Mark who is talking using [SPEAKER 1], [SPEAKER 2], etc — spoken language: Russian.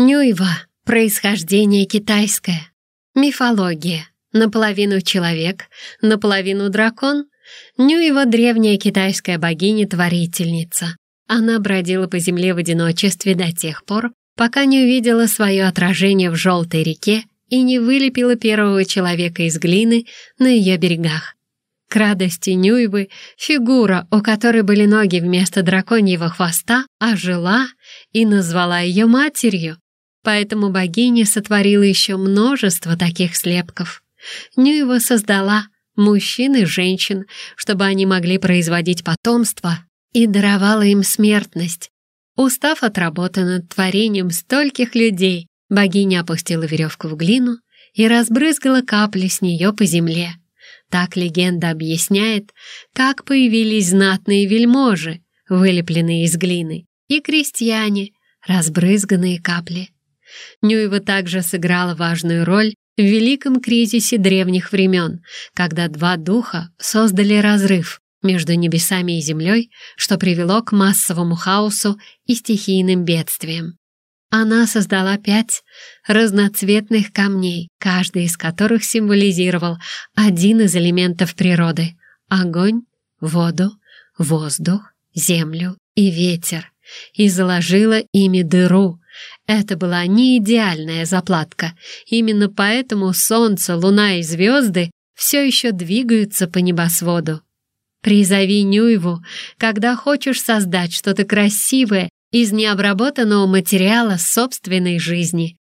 [SPEAKER 1] Нюева — происхождение китайское. Мифология. Наполовину человек, наполовину дракон. Нюева — древняя китайская богиня-творительница. Она бродила по земле в одиночестве до тех пор, пока не увидела свое отражение в желтой реке и не вылепила первого человека из глины на ее берегах. К радости Нюйвы фигура, у которой были ноги вместо драконьего хвоста, ожила и назвала ее матерью. Поэтому богиня сотворила еще множество таких слепков. Нюева создала мужчин и женщин, чтобы они могли производить потомство, и даровала им смертность. Устав от работы над творением стольких людей, богиня опустила веревку в глину и разбрызгала капли с нее по земле. Так легенда объясняет, как появились знатные вельможи, вылепленные из глины, и крестьяне, разбрызганные капли. Нюева также сыграла важную роль в великом кризисе древних времен, когда два духа создали разрыв между небесами и землей, что привело к массовому хаосу и стихийным бедствиям. Она создала пять разноцветных камней, каждый из которых символизировал один из элементов природы — огонь, воду, воздух, землю и ветер, и заложила ими дыру. Это была не идеальная заплатка, именно поэтому солнце, луна и звезды все еще двигаются по небосводу. Призови Нюеву, когда хочешь создать что-то красивое из необработанного материала собственной жизни.